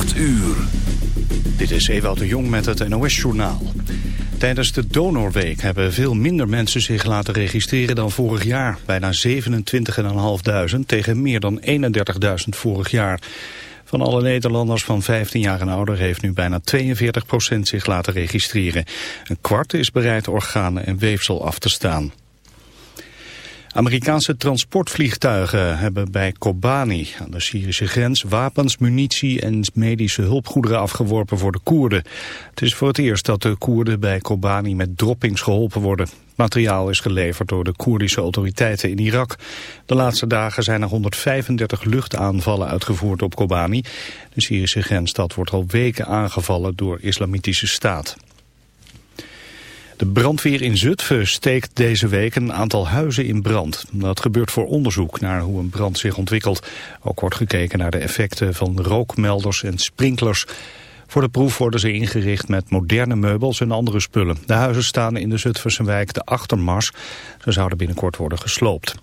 8 uur. Dit is Ewout de Jong met het NOS-journaal. Tijdens de Donorweek hebben veel minder mensen zich laten registreren dan vorig jaar. Bijna 27.500 tegen meer dan 31.000 vorig jaar. Van alle Nederlanders van 15 jaar en ouder heeft nu bijna 42% zich laten registreren. Een kwart is bereid organen en weefsel af te staan. Amerikaanse transportvliegtuigen hebben bij Kobani aan de Syrische grens wapens, munitie en medische hulpgoederen afgeworpen voor de Koerden. Het is voor het eerst dat de Koerden bij Kobani met droppings geholpen worden. Materiaal is geleverd door de Koerdische autoriteiten in Irak. De laatste dagen zijn er 135 luchtaanvallen uitgevoerd op Kobani. De Syrische grensstad wordt al weken aangevallen door islamitische staat. De brandweer in Zutphen steekt deze week een aantal huizen in brand. Dat gebeurt voor onderzoek naar hoe een brand zich ontwikkelt. Ook wordt gekeken naar de effecten van rookmelders en sprinklers. Voor de proef worden ze ingericht met moderne meubels en andere spullen. De huizen staan in de Zutphense wijk de Achtermars. Ze zouden binnenkort worden gesloopt.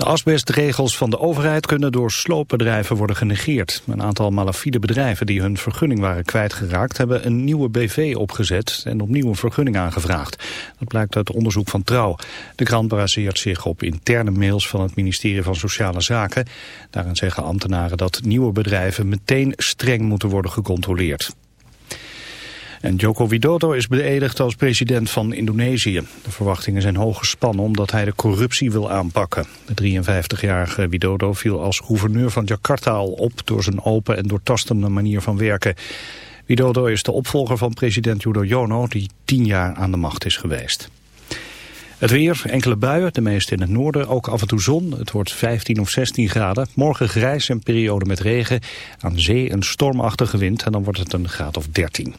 De asbestregels van de overheid kunnen door sloopbedrijven worden genegeerd. Een aantal malafide bedrijven die hun vergunning waren kwijtgeraakt... hebben een nieuwe BV opgezet en opnieuw een vergunning aangevraagd. Dat blijkt uit onderzoek van Trouw. De krant baseert zich op interne mails van het ministerie van Sociale Zaken. Daarin zeggen ambtenaren dat nieuwe bedrijven meteen streng moeten worden gecontroleerd. En Joko Widodo is beëdigd als president van Indonesië. De verwachtingen zijn hoog gespannen omdat hij de corruptie wil aanpakken. De 53-jarige Widodo viel als gouverneur van Jakarta al op... door zijn open en doortastende manier van werken. Widodo is de opvolger van president Yudhoyono... die tien jaar aan de macht is geweest. Het weer, enkele buien, de meeste in het noorden, ook af en toe zon. Het wordt 15 of 16 graden. Morgen grijs en periode met regen. Aan zee een stormachtige wind en dan wordt het een graad of 13.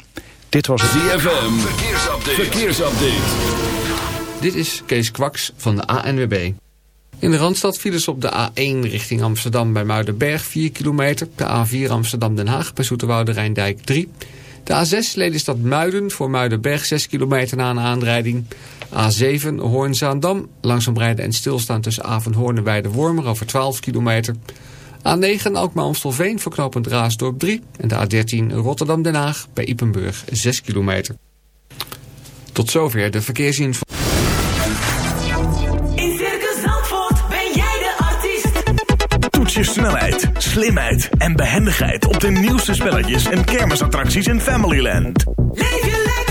Dit was het ZFM. Verkeersupdate. Verkeersupdate. Dit is Kees Kwaks van de ANWB. In de Randstad vielen ze op de A1 richting Amsterdam bij Muidenberg 4 kilometer. De A4 Amsterdam-Den Haag bij Zoeterwoude Rijndijk 3. De A6 Lelystad Muiden voor Muidenberg 6 kilometer na een aanrijding. A7 Hoorn-Zaandam langzaam rijden en stilstaan tussen Avenhoorn en Weide-Wormer over 12 kilometer. A9 Alkmaar-Amstelveen voor knooppunt Raasdorp 3. En de A13 Rotterdam-Den Haag bij Ipenburg 6 kilometer. Tot zover de verkeersinformatie. In Circus Zandvoort ben jij de artiest. Toets je snelheid, slimheid en behendigheid op de nieuwste spelletjes en kermisattracties in Familyland. Leef je lekker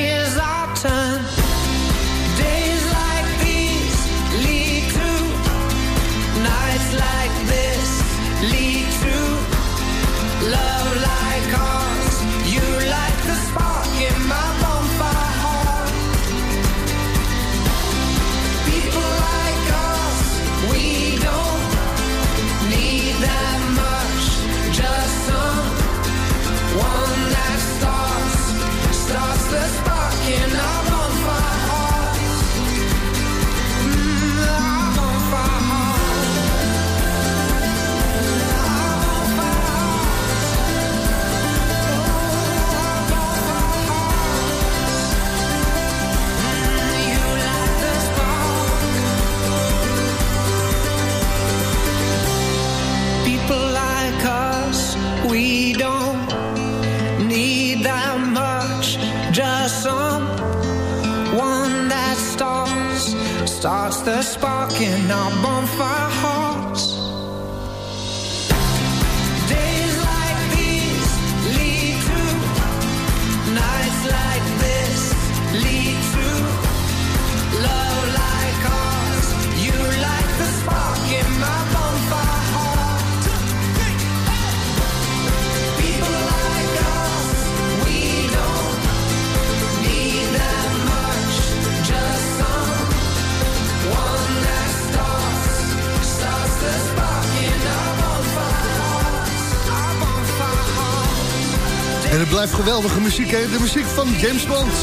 Muziek, hè? De muziek van James Bond.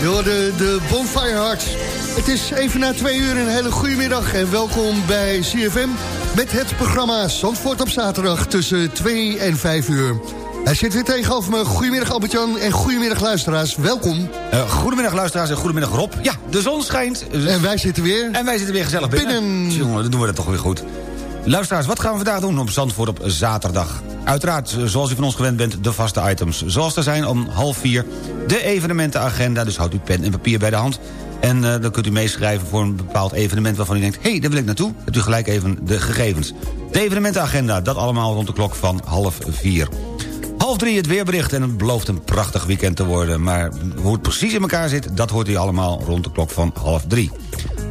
Je hoorde de Bonfire Heart. Het is even na twee uur een hele goede middag en welkom bij CFM... met het programma Zandvoort op zaterdag tussen 2 en 5 uur. Hij zit weer tegenover me. Goedemiddag Albert-Jan en goedemiddag luisteraars. Welkom. Eh, goedemiddag luisteraars en goedemiddag Rob. Ja, de zon schijnt. En wij zitten weer... En wij zitten weer gezellig binnen. Binnen. Jongen, dan doen we dat toch weer goed. Luisteraars, wat gaan we vandaag doen op Zandvoort op zaterdag? Uiteraard, zoals u van ons gewend bent, de vaste items. Zoals er zijn om half vier de evenementenagenda. Dus houdt u pen en papier bij de hand. En eh, dan kunt u meeschrijven voor een bepaald evenement... waarvan u denkt, hé, hey, daar wil ik naartoe. Hebt u gelijk even de gegevens. De evenementenagenda, dat allemaal rond de klok van half vier. Half drie het weerbericht en het belooft een prachtig weekend te worden. Maar hoe het precies in elkaar zit, dat hoort u allemaal rond de klok van half drie.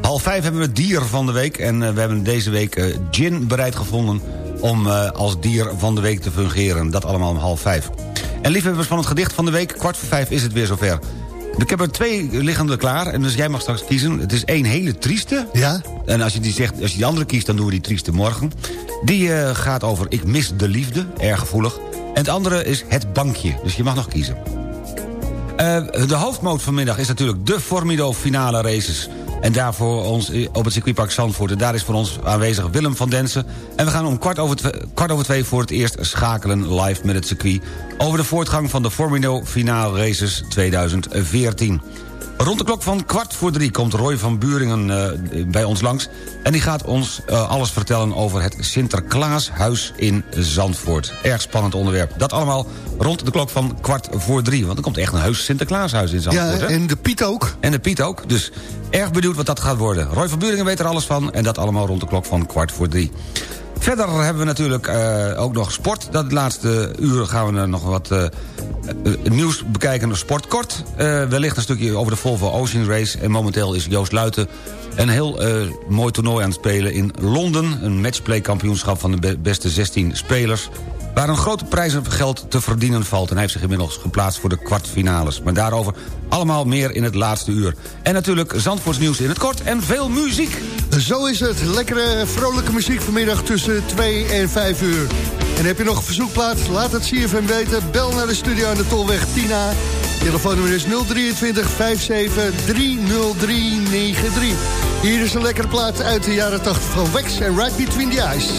Half vijf hebben we dier van de week. En eh, we hebben deze week eh, Gin bereid gevonden om eh, als dier van de week te fungeren. Dat allemaal om half vijf. En liefhebbers van het gedicht van de week, kwart voor vijf is het weer zover. Ik heb er twee liggende klaar, en dus jij mag straks kiezen. Het is één hele trieste. Ja? En als je die, zegt, als je die andere kiest, dan doen we die trieste morgen. Die eh, gaat over Ik mis de liefde, erg gevoelig. En het andere is Het bankje, dus je mag nog kiezen. Eh, de hoofdmoot vanmiddag is natuurlijk de Formido finale races. En daarvoor ons op het circuitpark Zandvoort. En daar is voor ons aanwezig Willem van Densen. En we gaan om kwart over, twee, kwart over twee voor het eerst schakelen live met het circuit... over de voortgang van de Formido finale races 2014. Rond de klok van kwart voor drie komt Roy van Buringen eh, bij ons langs... en die gaat ons eh, alles vertellen over het Sinterklaashuis in Zandvoort. Erg spannend onderwerp. Dat allemaal rond de klok van kwart voor drie. Want er komt echt een heus Sinterklaashuis in Zandvoort. Ja, hè? en de Piet ook. En de Piet ook. Dus erg benieuwd wat dat gaat worden. Roy van Buringen weet er alles van. En dat allemaal rond de klok van kwart voor drie. Verder hebben we natuurlijk eh, ook nog sport. Dat laatste uur gaan we nog wat eh, eh, nieuws bekijken. Sport kort. Eh, wellicht een stukje over de Volvo Ocean Race. En momenteel is Joost Luiten een heel eh, mooi toernooi aan het spelen in Londen. Een matchplay kampioenschap van de be- beste 16 spelers. Waar een grote prijzengeld te verdienen valt. En hij heeft zich inmiddels geplaatst voor de kwartfinales. Maar daarover allemaal meer in het laatste uur. En natuurlijk Zandvoorts nieuws in het kort en veel muziek. Zo is het. Lekkere, vrolijke muziek vanmiddag tussen 2 en 5 uur. En heb je nog een verzoekplaat? Laat het CFM weten. Bel naar de studio aan de Tolweg Tina. Telefoonnummer is 023 57 30393. Hier is een lekkere plaat uit de jaren 80 van Wax en Right Between the Eyes.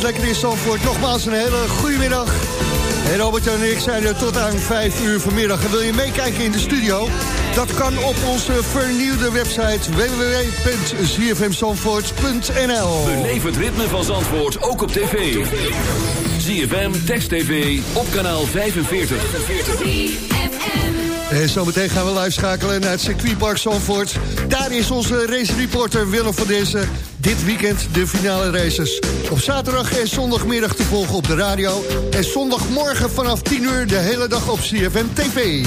Schijnt lekker in Zandvoort. Nogmaals een hele goede middag. En Robert en ik zijn er tot aan 5 uur vanmiddag. En wil je meekijken in de studio? Dat kan op onze vernieuwde website www.zfmzandvoort.nl Beleef het ritme van Zandvoort ook op tv. ZFM, Text TV, op kanaal 45. En zometeen gaan we live schakelen naar het circuitpark Zandvoort. Daar is onze race reporter Willem van Dessen. Dit weekend de finale races. Op zaterdag en zondagmiddag te volgen op de radio. En zondagmorgen vanaf 10 uur de hele dag op CFM TV.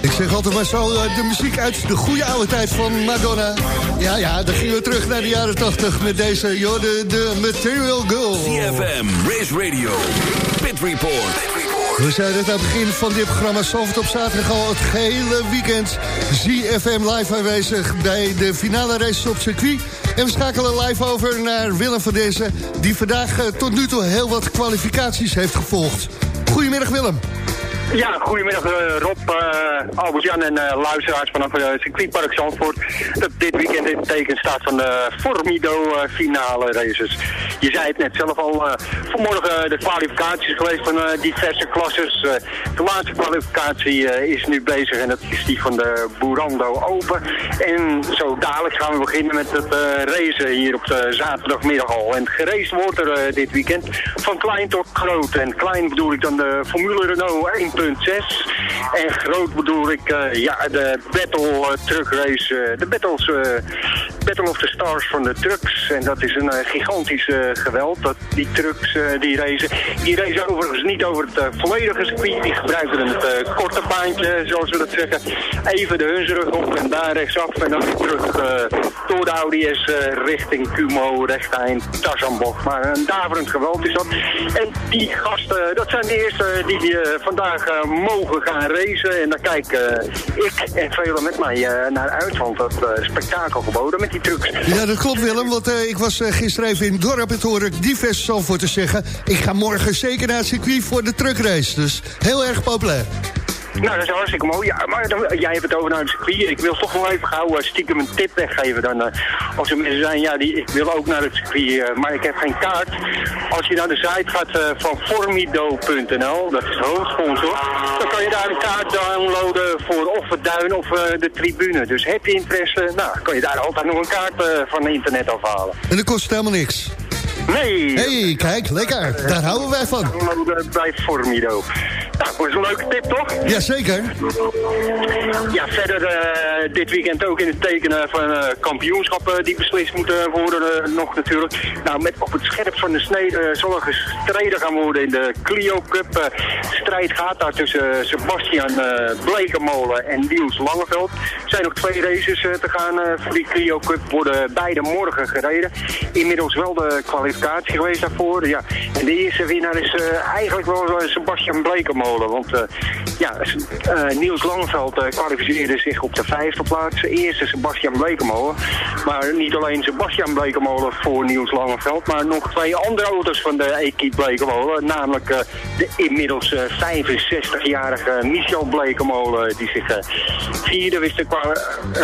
Ik zeg altijd maar zo, eh, de muziek uit de goede oude tijd van Madonna. Ja, ja, dan gingen we terug naar de jaren 80 met deze, joh, de, de Material Girl. CFM, Race Radio, Pit Report. We zeiden het aan het begin van dit programma Zalvert op zaterdag al het gehele weekend. ZFM live aanwezig bij de finale races op circuit. En we schakelen live over naar Willem van Dezen... die vandaag eh, tot nu toe heel wat kwalificaties heeft gevolgd. Goedemiddag Willem. Ja, goedemiddag eh, Rob, eh, Albert-Jan en eh, luisteraars vanaf het circuitpark Zandvoort. Dat dit weekend in het teken staat van de Formido finale races. Je zei het net zelf al, vanmorgen de kwalificaties geweest van diverse klasses. De laatste kwalificatie is nu bezig en dat is die van de Burando Open. En zo dadelijk gaan we beginnen met het racen hier op de zaterdagmiddag al. En geraced wordt er dit weekend van klein tot groot. En klein bedoel ik dan de Formule Renault En groot bedoel ik eh, ja, de Battle eh, Truck Race, eh, de battles, Battle of the Stars van de trucks. En dat is een gigantisch geweld, dat, die trucks die racen. Die racen overigens niet over het volledige circuit, die gebruiken eh, korte baantje, zoals we dat zeggen. Even de Hunsrug op en daar rechtsaf en dan weer terug door de Audi S richting Cumo, rechteind, Tarzanbocht. Maar een daverend geweld is dat. En die gasten, dat zijn de eerste die vandaag eh, mogen gaan racen. En daar kijk eh, ik en velen met mij eh, naar uit, want dat spektakel geboden met die trucks. Ja, dat klopt Willem, want ik was gisteren even in het dorp... toen hoorde ik divers voor te zeggen... ik ga morgen zeker naar het circuit voor de truckrace. Dus heel erg populair. Nou, dat is hartstikke mooi. Ja, maar dan- jij hebt het over naar het circuit. Ik wil toch nog even gauw eh, stiekem een tip weggeven. Dan, eh, als er mensen zijn, ja, die, ik wil ook naar het circuit, eh, maar ik heb geen kaart. Als je naar de site gaat van formido.nl, dat is de hoofdsponsor, dan kan je daar een kaart downloaden voor of het duin of de tribune. Dus heb je interesse, nou, kan je daar altijd nog een kaart van internet afhalen. En dat kost helemaal niks. Nee! hey, kijk, lekker. Daar houden wij van. Downloaden Bij Formido. Nou, dat is een leuke tip, toch? Jazeker. Ja, verder eh, dit weekend ook in het tekenen van eh, kampioenschappen die beslist moeten worden eh, nog natuurlijk. Nou, met op het scherp van de snede eh, zal er gestreden gaan worden in de Clio Cup. Eh, strijd gaat daar tussen eh, Sebastian eh Blekemolen en Niels Langeveld. Er zijn nog twee races eh, te gaan eh, voor die Clio Cup. Worden beide morgen gereden. Inmiddels wel de kwalificatie geweest daarvoor. Ja. En de eerste winnaar is eh, eigenlijk wel eh, Sebastian Blekemolen. Want eh, ja, eh, Niels Langeveld eh, kwalificeerde zich op de vijfde plaats. Eerste Sebastian Blekemolen. Maar niet alleen Sebastian Blekemolen voor Niels Langeveld, maar nog twee andere auto's van de equipe Blekemolen. Namelijk de inmiddels eh, 65-jarige Michel Blekemolen, die zich vierde wist te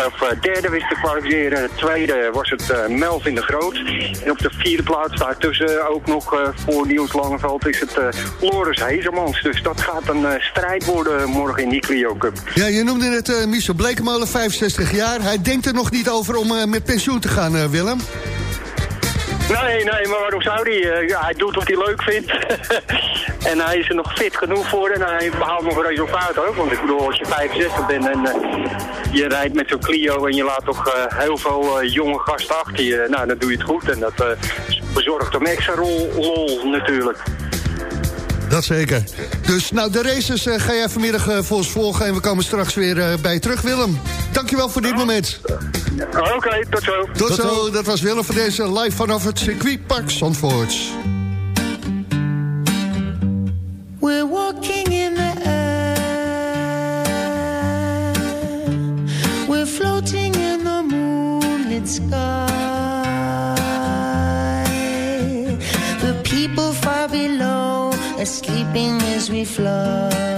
of derde wist te kwalificeren. De tweede was het Melvin de Groot. En op de vierde plaats daartussen ook nog voor Niels Langeveld is het Loris Hezemans. Dus dat gaat een eh, strijd worden morgen in die Clio Cup. Ja, je noemde het eh Michel Blekemolen, 65 jaar. Hij denkt er nog niet over om eh, met pensioen te gaan, Willem. Nee, nee, maar waarom zou hij? Ja, hij doet wat hij leuk vindt. en hij is er nog fit genoeg voor en hij behaalt nog een resultaat ook. Want ik bedoel, als je 65 bent en je rijdt met zo'n Clio en je laat toch heel veel jonge gasten achter je, nou, dan doe je het goed. En dat bezorgt hem extra rol, lol natuurlijk. Dat zeker. Dus nou, de races eh, ga jij vanmiddag eh, voor ons volgen... en we komen straks weer eh, bij je terug, Willem. Dankjewel voor dit moment. Oké, tot zo. Tot, zo, dat was Willem voor deze live vanaf het circuitpark Zandvoort. We're walking in the air. We're floating in the moonlit sky. Are sleeping as we fly.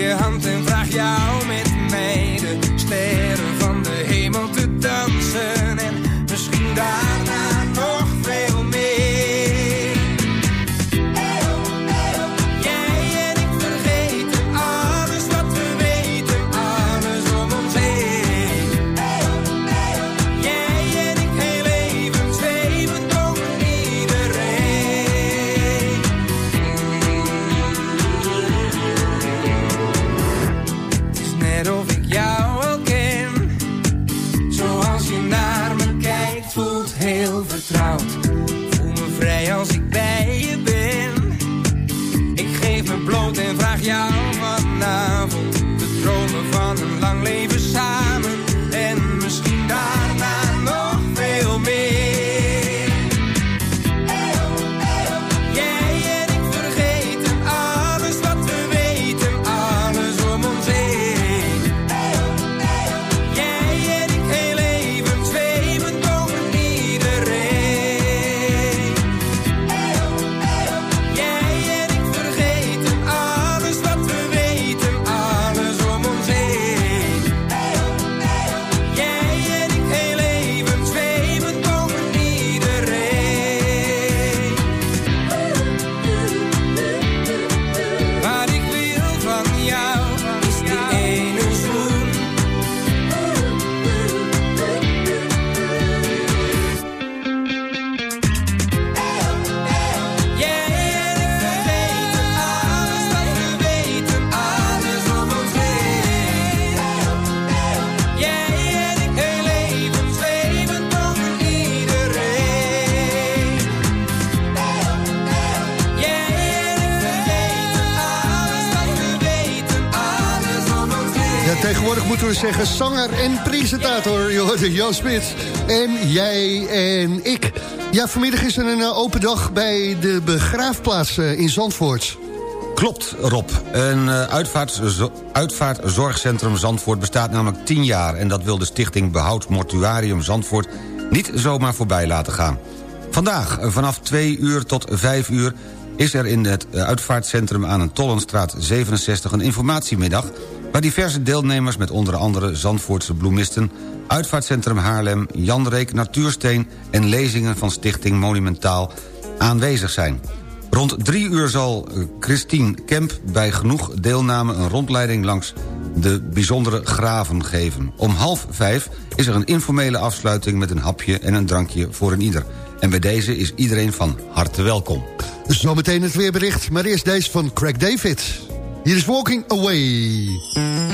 Je hand en vraag jou tegenwoordig moeten we zeggen zanger en presentator. Jan Smit. En jij en ik. Ja, vanmiddag is er een eh, open dag bij de begraafplaats eh, in Zandvoort. Klopt, Rob. Een eh, uitvaartzo- uitvaartzorgcentrum Zandvoort bestaat namelijk 10 jaar... en dat wil de stichting Behoud Mortuarium Zandvoort niet zomaar voorbij laten gaan. Vandaag, vanaf 2 uur tot 5 uur... is er in het uitvaartcentrum aan een Tollenstraat 67 een informatiemiddag... waar diverse deelnemers met onder andere Zandvoortse bloemisten... Uitvaartcentrum Haarlem, Jan Reek Natuursteen... en lezingen van Stichting Monumentaal aanwezig zijn. Rond drie uur zal eh, Christine Kemp bij genoeg deelname... een rondleiding langs de bijzondere graven geven. Om half vijf is er een informele afsluiting... met een hapje en een drankje voor een ieder. En bij deze is iedereen van harte welkom. Zometeen het weerbericht, maar eerst deze van Craig David. Hier is Walking Away.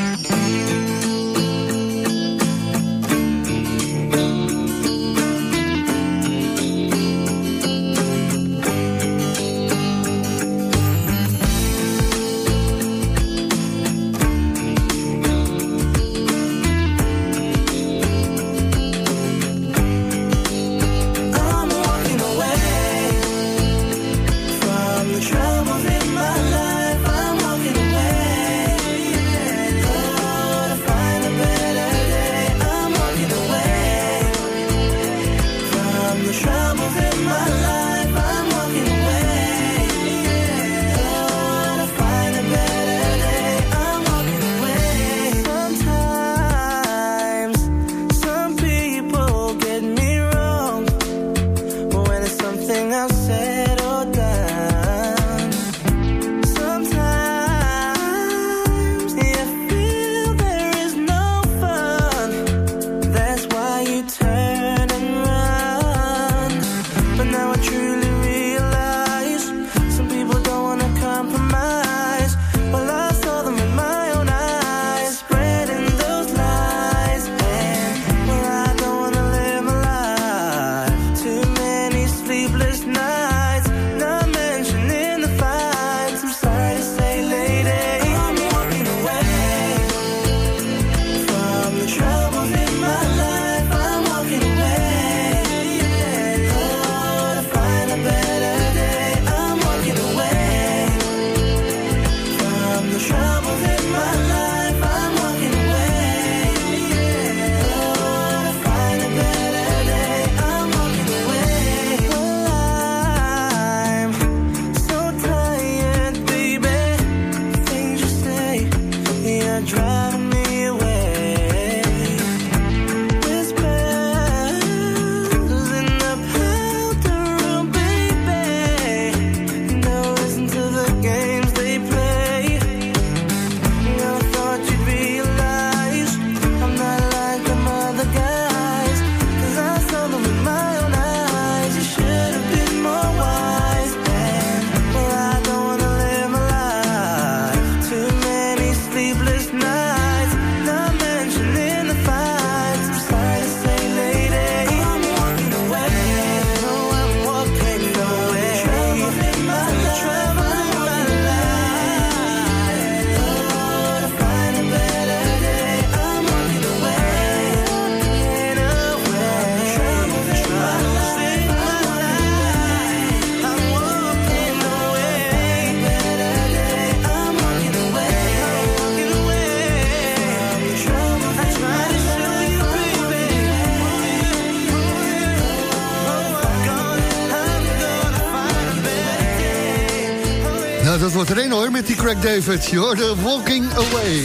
Craig David. Je hoorde Walking Away.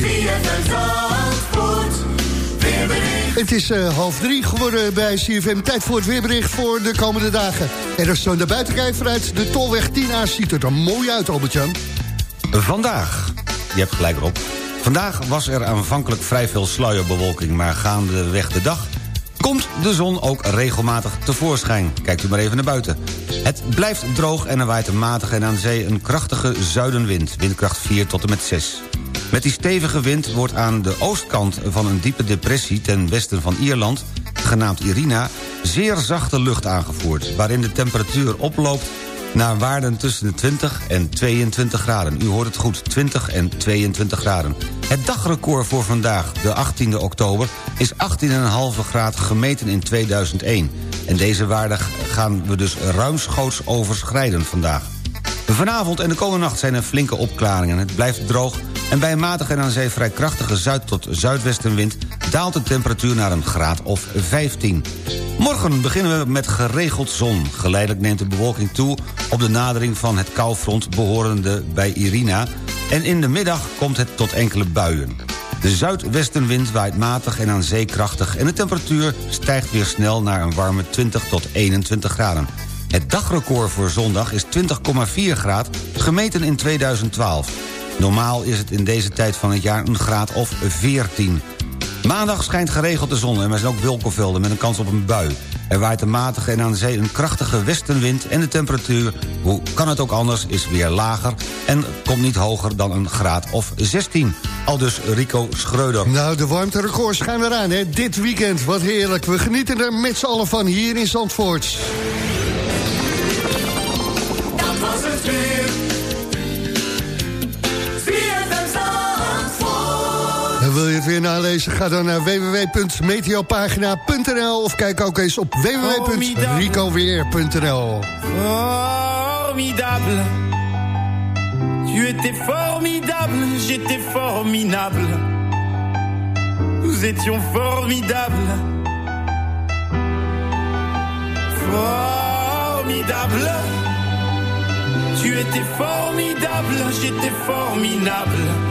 Het is eh, half drie geworden bij CFM. Tijd voor het weerbericht voor de komende dagen. En als je naar buiten kijkt vanuit de Tolweg 10A... ziet het er mooi uit, Albert-Jan. Vandaag, je hebt gelijk erop. Vandaag was er aanvankelijk vrij veel sluierbewolking... maar gaandeweg de dag komt de zon ook regelmatig tevoorschijn. Kijkt u maar even naar buiten. Het blijft droog en er waait een matige en aan zee een krachtige zuidenwind. Windkracht 4 tot en met 6. Met die stevige wind wordt aan de oostkant van een diepe depressie... ten westen van Ierland, genaamd Irina... zeer zachte lucht aangevoerd... waarin de temperatuur oploopt naar waarden tussen de 20 en 22 graden. U hoort het goed, 20 en 22 graden. Het dagrecord voor vandaag, de 18e oktober... is 18,5 graden gemeten in 2001. En deze waarde gaan we dus ruimschoots overschrijden vandaag. Vanavond en de komende nacht zijn er flinke opklaringen. Het blijft droog en bij een matige en aan zee vrij krachtige zuid- tot zuidwestenwind... daalt de temperatuur naar een graad of 15. Morgen beginnen we met geregeld zon. Geleidelijk neemt de bewolking toe op de nadering van het koufront... behorende bij Irina. En in de middag komt het tot enkele buien. De zuidwestenwind waait matig en aan zee krachtig... en de temperatuur stijgt weer snel naar een warme 20 tot 21 graden. Het dagrecord voor zondag is 20,4 graad, gemeten in 2012. Normaal is het in deze tijd van het jaar een graad of 14. Maandag schijnt geregeld de zon en er zijn ook wolkenvelden met een kans op een bui. Er waait een matige en aan de zee een krachtige westenwind... en de temperatuur, hoe kan het ook anders, is weer lager... en komt niet hoger dan een graad of 16. Al dus Rico Schreuder. Nou, de warmterecords gaan eraan, hè. Dit weekend, wat heerlijk. We genieten er met z'n allen van hier in Zandvoort. Wil je het weer nalezen? Ga dan naar www.meteopagina.nl of kijk ook eens op www.ricoweer.nl Formidable. Tu étais formidable, j'étais formidable. Nous étions formidables. Formidable. Tu étais formidable, j'étais formidable.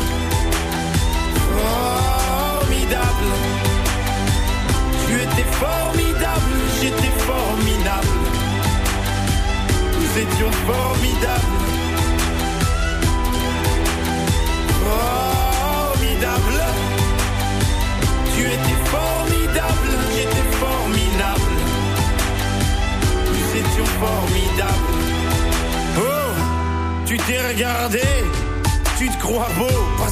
Formidable. Tu étais formidable, j'étais formidable. Nous étions formidables. Formidable. Tu étais formidable, j'étais formidable. Nous étions formidables. Oh, tu t'es regardé, tu te crois beau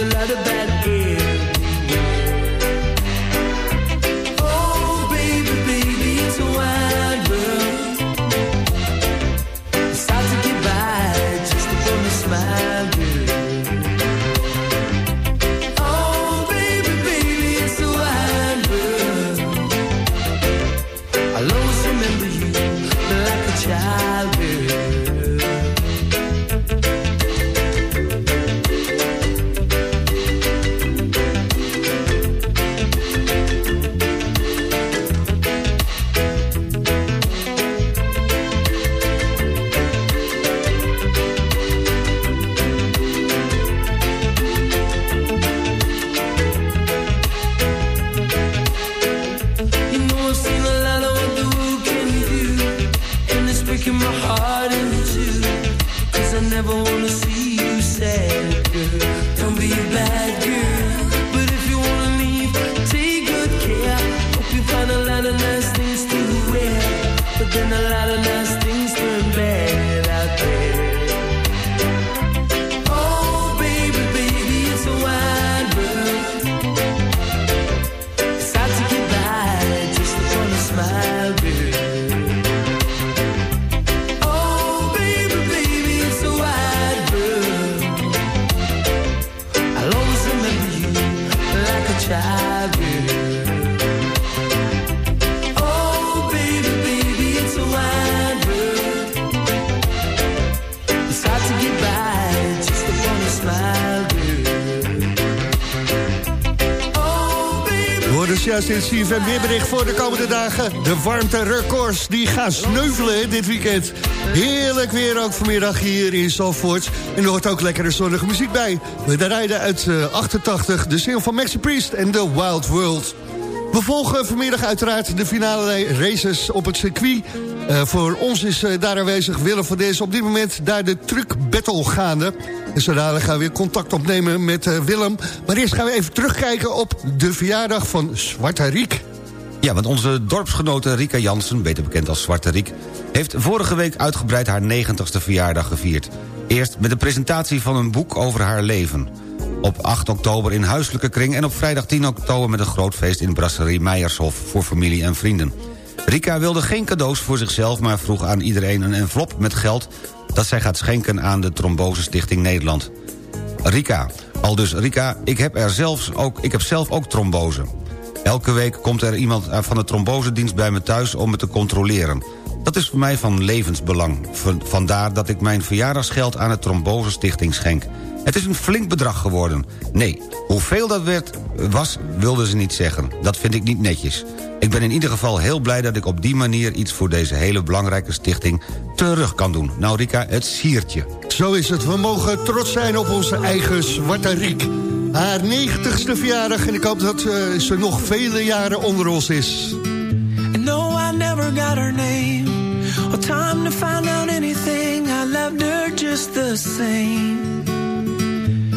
the leather juist in het weerbericht voor de komende dagen. De warmte-records die gaan sneuvelen dit weekend. Heerlijk weer ook vanmiddag hier in Zalvoort. En er hoort ook lekkere zonnige muziek bij. We rijden uit eh, 88, de single van Maxi Priest en The Wild World. We volgen vanmiddag uiteraard de finale races op het circuit. Eh, voor ons is eh, daar aanwezig Willem van Dees op dit moment daar de truck battle gaande. En gaan we weer contact opnemen met eh, Willem. Maar eerst gaan we even terugkijken op de verjaardag van Zwarte Riek. Ja, want onze dorpsgenote Rika Jansen, beter bekend als Zwarte Riek... heeft vorige week uitgebreid haar 90ste verjaardag gevierd. Eerst met de presentatie van een boek over haar leven. Op 8 oktober in huiselijke kring en op vrijdag 10 oktober... met een groot feest in Brasserie Meijershof voor familie en vrienden. Rika wilde geen cadeaus voor zichzelf... maar vroeg aan iedereen een envelop met geld... dat zij gaat schenken aan de Trombose Stichting Nederland. Rika, al dus Rika, ik heb, er zelfs ook, ik heb zelf ook trombose. Elke week komt er iemand van de trombosedienst bij me thuis om me te controleren. Dat is voor mij van levensbelang. Vandaar dat ik mijn verjaardagsgeld aan de Trombose Stichting schenk. Het is een flink bedrag geworden. Nee, hoeveel dat werd, was, wilden ze niet zeggen. Dat vind ik niet netjes. Ik ben in ieder geval heel blij dat ik op die manier... iets voor deze hele belangrijke stichting terug kan doen. Nou Rika, het siertje. Zo is het. We mogen trots zijn op onze eigen Zwarte Riek. Haar 90ste verjaardag en ik hoop dat eh, ze nog vele jaren onder ons is. And no, I never got her name or time to find out anything. I loved her just the same.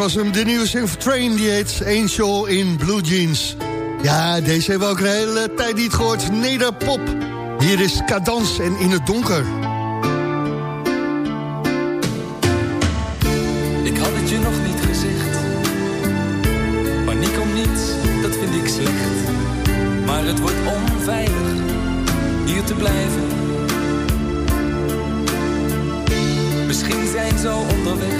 was hem, de nieuwe single Train, die heet Angel in Blue Jeans. Ja, deze hebben we ook een hele tijd niet gehoord. Nederpop. Hier is Cadans en In het Donker. Ik had het je nog niet gezegd. Paniek om niets, dat vind ik slecht. Maar het wordt onveilig hier te blijven. Misschien zijn ze al onderweg,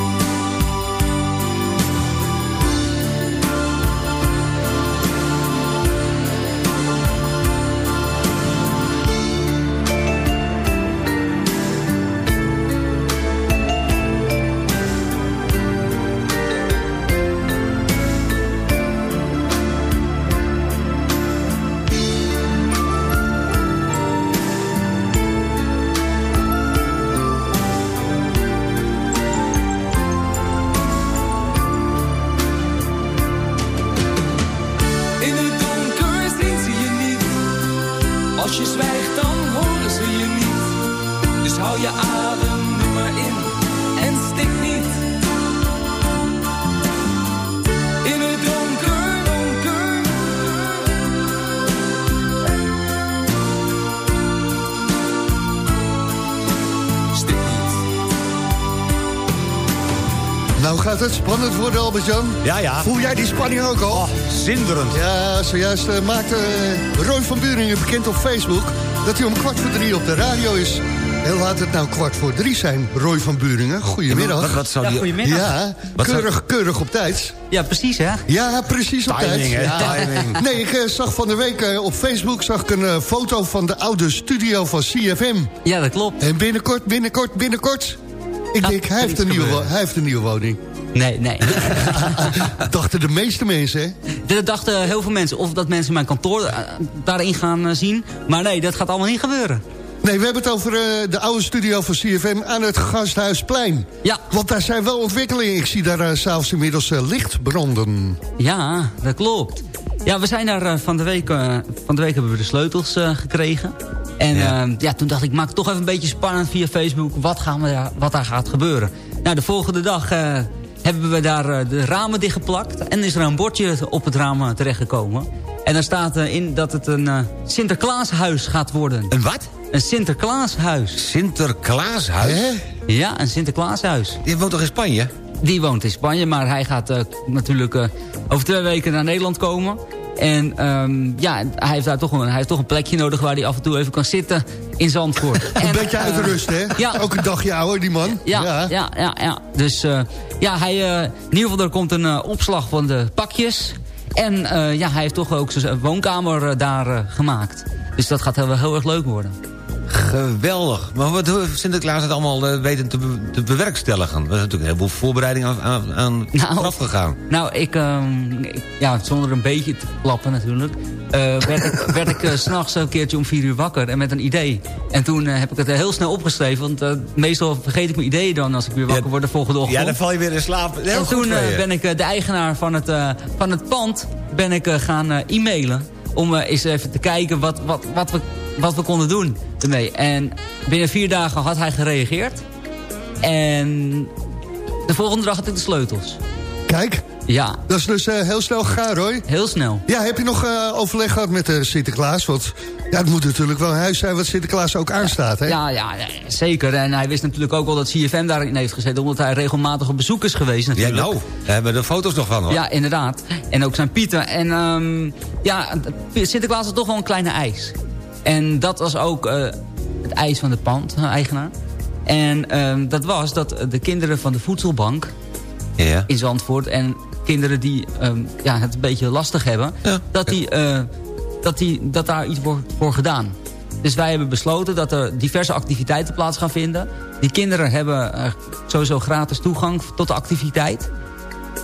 Nou gaat het spannend worden, Albert-Jan. Ja, ja. Voel jij die spanning ook al? zinderend. Ja, zojuist eh, maakte eh, Roy van Buringen bekend op Facebook... dat hij om kwart voor drie op de radio is. En laat het nou kwart voor drie zijn, Roy van Buringen. Goedemiddag. Wat, wat zou Ja, die... goedemiddag. Ja, Wat zou- keurig, keurig op tijd. Ja, precies hè. Ja, precies op Timing, tijd. hè, Ja. timing. Nee, ik eh, zag van de week op Facebook zag ik een foto van de oude studio van CFM. Ja, dat klopt. En binnenkort, binnenkort, binnenkort... Ik denk, hij heeft, een nieuwe, hij heeft een nieuwe woning. Nee, nee. Dachten de meeste mensen, hè? Dat dachten heel veel mensen. Of dat mensen mijn kantoor eh, daarin gaan eh, zien. Maar nee, dat gaat allemaal niet gebeuren. Nee, we hebben het over eh, de oude studio van CFM aan het Gasthuisplein. Ja. Want daar zijn wel ontwikkelingen. Ik zie daar uh, s'avonds inmiddels licht branden. Ja, dat klopt. Ja, we zijn daar van, de week, van de week hebben we de sleutels gekregen. En Ja. ja. ja, toen dacht ik, ik maak het toch even een beetje spannend via Facebook. Wat, gaan we daar, wat daar gaat gebeuren. Nou, de volgende dag eh, hebben we daar eh, de ramen dichtgeplakt. En is er een bordje op het raam eh, terechtgekomen. En daar staat in dat het een Sinterklaashuis gaat worden. Een wat? Een Sinterklaashuis. Sinterklaashuis? Hè? Ja, een Sinterklaashuis. Die woont toch in Spanje? Die woont in Spanje, maar hij gaat natuurlijk over twee weken naar Nederland komen. En ehm, ja, hij heeft daar toch een, hij heeft toch een plekje nodig waar hij af en toe even kan zitten in Zandvoort. Een En, beetje eh, uitrusten, hè? ja. Ook een dagje ouder, die man. ja, ja, ja, ja, Dus eh, ja, hij, eh, in ieder geval er komt een eh, opslag van de pakjes. En eh, ja, hij heeft toch ook zijn woonkamer eh, daar eh, gemaakt. Dus dat gaat heel, heel erg leuk worden. Geweldig. Maar wat hoe heeft Sinterklaas het allemaal eh, weten te, be- te bewerkstelligen? Er is natuurlijk een heleboel voorbereiding aan, aan, aan Nou, gegaan. Nou, ik, ehm, ik- ja, zonder een beetje te klappen natuurlijk... eh, werd ik, werd ik eh, 's s'nachts een keertje om vier uur wakker en met een idee. En toen heb ik het heel snel opgeschreven... want meestal vergeet ik mijn ideeën dan als ik weer wakker word de volgende ochtend. Ja, dan val je weer in slaap. Heel en toen ben ik de eigenaar van het, van het pand ben ik, gaan e-mailen... om eens even te kijken wat, wat, wat, we, wat we konden doen ermee. En binnen vier dagen had hij gereageerd. En de volgende dag had ik de sleutels. Kijk, Ja, dat is dus eh, heel snel gegaan, Roy. heel snel. Ja, heb je nog eh, overleg gehad met eh, Sinterklaas? Want ja, het moet natuurlijk wel een huis zijn wat Sinterklaas ook aanstaat, hè? Ja, ja, ja, zeker. En hij wist natuurlijk ook wel dat CFM daarin heeft gezeten... omdat hij regelmatig op bezoek is geweest Ja, natuurlijk. nou, daar hebben we de foto's nog van, hoor. Ja, inderdaad. En ook zijn Pieter. En ehm, ja, Sinterklaas had toch wel een kleine eis. En dat was ook eh, het eis van de pand-eigenaar. En ehm, dat was dat de kinderen van de voedselbank Ja. in Zandvoort... en kinderen die ehm, ja, het een beetje lastig hebben... Dat, die, eh, dat, die, dat daar iets wordt voor gedaan. Dus wij hebben besloten dat er diverse activiteiten plaats gaan vinden. Die kinderen hebben eh, sowieso gratis toegang tot de activiteit.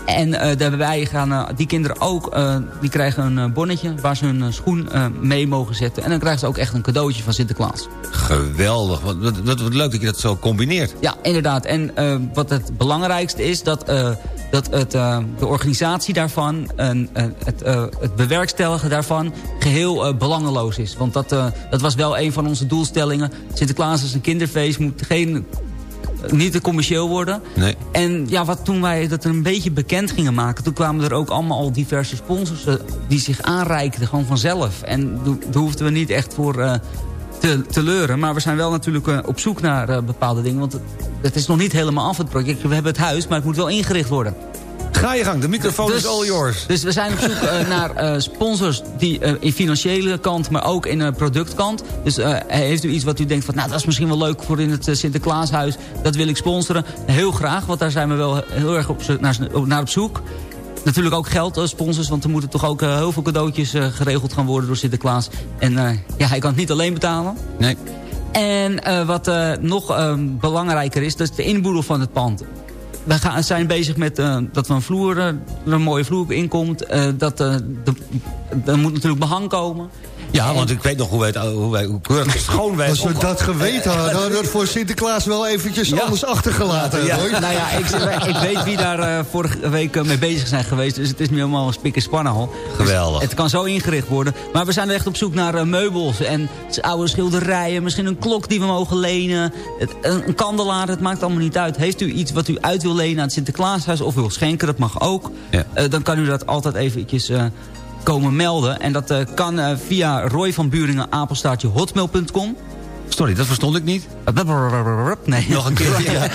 En eh, daarbij gaan eh, die kinderen ook, eh, die krijgen een bonnetje waar ze hun schoen mee mogen zetten. En dan krijgen ze ook echt een cadeautje van Sinterklaas. Geweldig. Wat, wat, wat, wat leuk dat je dat zo combineert. Ja, inderdaad. En wat het belangrijkste is, dat, dat het, de organisatie daarvan... en het, het bewerkstelligen daarvan geheel eh, belangeloos is. Want dat, dat was wel een van onze doelstellingen. Sinterklaas is een kinderfeest, moet geen niet te commercieel worden. Nee. En ja, wat toen wij dat een beetje bekend gingen maken... toen kwamen er ook allemaal al diverse sponsors eh, die zich aanreikten, gewoon vanzelf. En daar hoefden we niet echt voor eh, te, te leuren. Maar we zijn wel natuurlijk eh, op zoek naar bepaalde dingen. Want het, het is nog niet helemaal af het project. We hebben het huis, maar het moet wel ingericht worden. Ga je gang, de microfoon is all yours. Dus we zijn op zoek eh, naar eh, sponsors die eh, in financiële kant, maar ook in productkant. Dus heeft u iets wat u denkt van, nou dat is misschien wel leuk voor in het Sinterklaashuis. Dat wil ik sponsoren. Heel graag, want daar zijn we wel heel erg op, naar, naar op zoek. Natuurlijk ook geld, sponsors, want er moeten toch ook heel veel cadeautjes geregeld gaan worden door Sinterklaas. En ja, hij kan het niet alleen betalen. Nee. En wat nog eh, belangrijker is, dat is de inboedel van het pand. We gaan, zijn bezig met eh, dat we een vloer, eh, een mooie vloer in komt. eh, dat, er moet natuurlijk behang komen. Ja, want ik weet nog hoe wij, het, hoe wij hoe keurig schoon wij Als we dat geweten hadden, hadden we dat voor Sinterklaas wel eventjes anders achtergelaten. Ja, hoor. nou ja, ik, ik weet wie daar eh, vorige week eh, mee bezig zijn geweest. Dus het is nu helemaal een spik en spannen al. Geweldig. Het kan zo ingericht worden. Maar we zijn echt op zoek naar eh, meubels en oude schilderijen. Misschien een klok die we mogen lenen. Het, een, een kandelaar, het maakt allemaal niet uit. Heeft u iets wat u uit wil lenen aan het Sinterklaashuis of wil schenken, dat mag ook. Ja. Eh, dan kan u dat altijd eventjes eh, komen melden. En dat eh, kan eh, via Roy van Buringen, apenstaartje hotmail.com. Sorry, dat verstond ik niet. Nee. Nog een keer. Ja.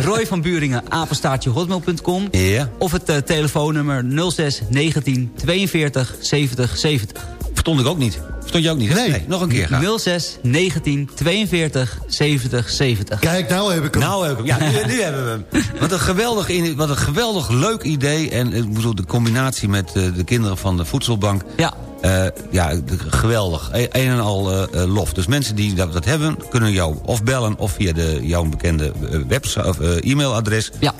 Roy van Buringen, apenstaartje hotmail.com. Of het eh, telefoonnummer 06 19 42 70 70. Verstond ik ook niet. Verstond je ook niet? Nee. Nog een keer gaan. 06 19 42 70 70. Kijk, nou heb ik hem. Nou heb ik hem. Ja, nu, nu hebben we hem. Wat een geweldig, wat een geweldig leuk idee. En ik bedoel, de combinatie met eh, de kinderen van de voedselbank. Ja. Eh, ja, geweldig. E- Een en al eh, eh, lof. Dus mensen die dat, dat hebben, kunnen jou of bellen... of via de, jouw bekende eh, website of eh, e-mailadres... Ja.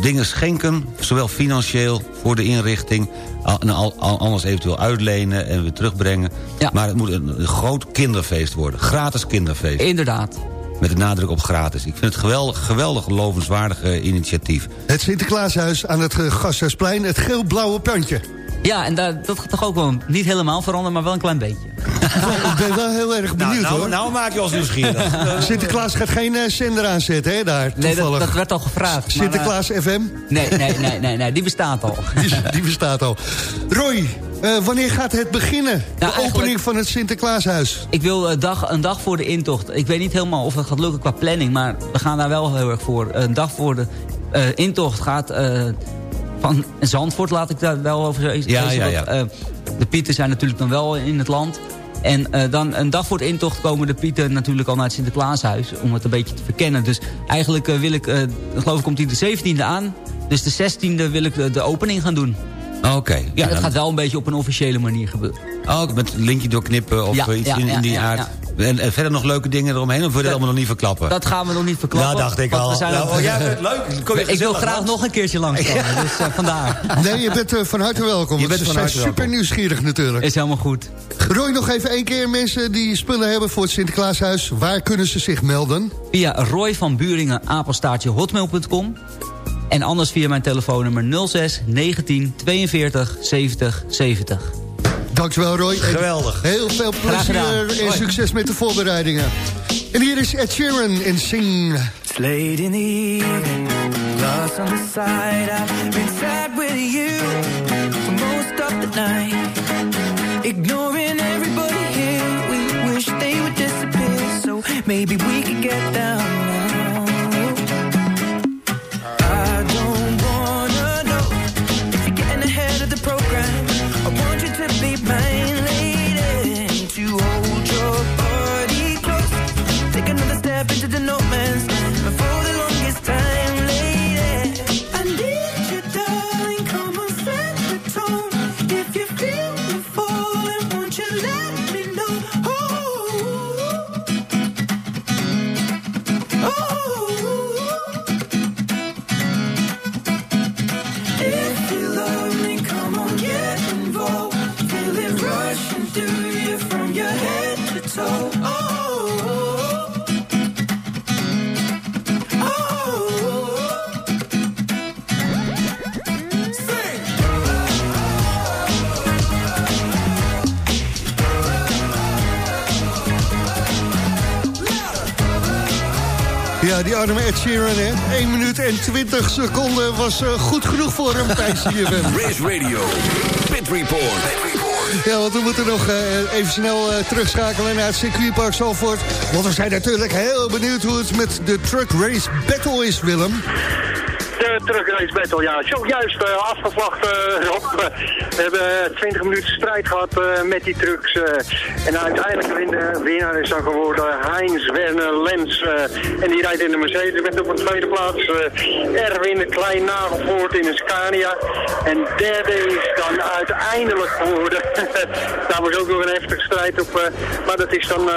Dingen schenken, zowel financieel voor de inrichting... al- en al, al- anders eventueel uitlenen en weer terugbrengen. Ja. Maar het moet een, een groot kinderfeest worden. Gratis kinderfeest. Inderdaad. Met de nadruk op gratis. Ik vind het geweldig, geweldig lovenswaardig initiatief. Het Sinterklaashuis aan het eh, Gasthuisplein, het geel-blauwe pantje. Ja, en daar, dat gaat toch ook wel niet helemaal veranderen, maar wel een klein beetje. ik ben wel heel erg benieuwd nou, hoor. nou maak je ons nieuwsgierig. Sinterklaas gaat geen eh, zender aanzetten, hè, daar, Nee, dat, toevallig. dat werd al gevraagd. maar, Sinterklaas FM, eh, nee, nee, nee, nee, nee, die bestaat al. die, die bestaat al. Roy, eh, wanneer gaat het beginnen? de eigenlijk- opening van het Sinterklaashuis. Ik wil een dag, een dag voor de intocht. Ik weet niet helemaal of het gaat lukken qua planning, maar we gaan daar wel heel erg voor. Een dag voor de eh, intocht gaat eh, van Zandvoort, laat ik daar wel over zeggen. Ja, ja, ja. eh, de pieten zijn natuurlijk dan wel in het land. En eh, dan een dag voor de intocht komen de pieten natuurlijk al naar het Sinterklaashuis... om het een beetje te verkennen. Dus eigenlijk eh, wil ik, eh, geloof ik komt hij de 17e aan. Dus de 16e wil ik de, de opening gaan doen. Oké. Ja, dat dan- gaat wel een beetje op een officiële manier gebeuren. Oh, met linkje doorknippen of Ja, iets ja, in, in die ja, aard. En, en verder nog leuke dingen eromheen? Of wil je dat allemaal nog niet verklappen? Dat gaan we nog niet verklappen. Nou, dacht ik al. we zijn Nou, oh, jij bent leuk. Kom je ik wil graag langs. nog een keertje langskomen, dus eh, vandaar. Nee, je bent eh, van harte welkom. Je bent van zijn harte super welkom. nieuwsgierig natuurlijk. Is helemaal goed. Roy, nog even één keer mensen die spullen hebben voor het Sinterklaashuis. Waar kunnen ze zich melden? Via Roy van Buringen, apenstaartje hotmail.com. En anders via mijn telefoonnummer 06 19 42 70 70. Dankjewel Roy. En Geweldig. Heel veel plezier en succes met de voorbereidingen. En hier is Ed Sheeran in Sing. It's late in the evening, lost on the side. I've been sad with you for most of the night. Ignoring everybody here, we wish they would disappear. So maybe we could get down Sheeran, hè. 1 minuut en 20 seconden was eh, goed genoeg voor hem bij CFM. Race Radio, Pit Report. Ja, want we moeten nog eh, even snel eh, terugschakelen naar het circuitpark Zalvoort. Want we zijn natuurlijk heel benieuwd hoe het met de Truck Race Battle is, Willem. De terugrace battle, ja. Zojuist uh, afgevlacht, eh, Rob. Eh, we hebben 20 minuten strijd gehad eh, met die trucks. eh. en uiteindelijk de winnaar, is dan geworden Heinz Werner Lens. eh, en die rijdt in de Mercedes met op een tweede plaats eh, Erwin de Klein nagevoerd in een Scania. En derde is dan uiteindelijk geworden. Daar was ook nog een heftige strijd op. eh, maar dat is dan eh,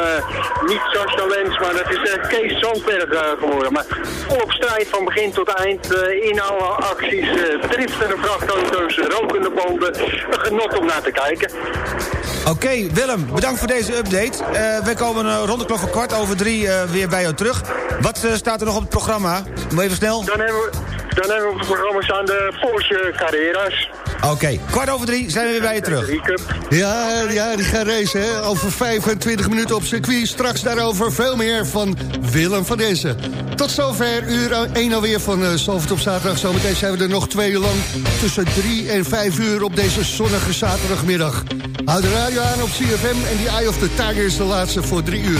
niet Sascha Lens, maar dat is eh, Kees Zandberg eh, geworden. Maar volop strijd van begin tot eind eh, in alle acties. eh driftende vrachtauto's, rokende banden. Een genot om naar te kijken. Oké, Willem, bedankt voor deze update. Eh, we komen eh, rond de klok van kwart over drie eh, weer bij jou terug. Wat staat er nog op het programma? Even snel. Dan hebben we, dan hebben we op het programma staan de Porsche Carreras. Oké, kwart over drie zijn we weer bij je terug. Ja, ja, die gaan racen hè? over 25 minuten op circuit. Straks daarover veel meer van Willem van Dezen. Tot zover uur 1 alweer van uh, Zalvoort op zaterdag. Zometeen zijn we er nog twee uur lang tussen 3 en 5 uur op deze zonnige zaterdagmiddag. Houd de radio aan op CFM en die Eye of the Tiger is de laatste voor 3 uur.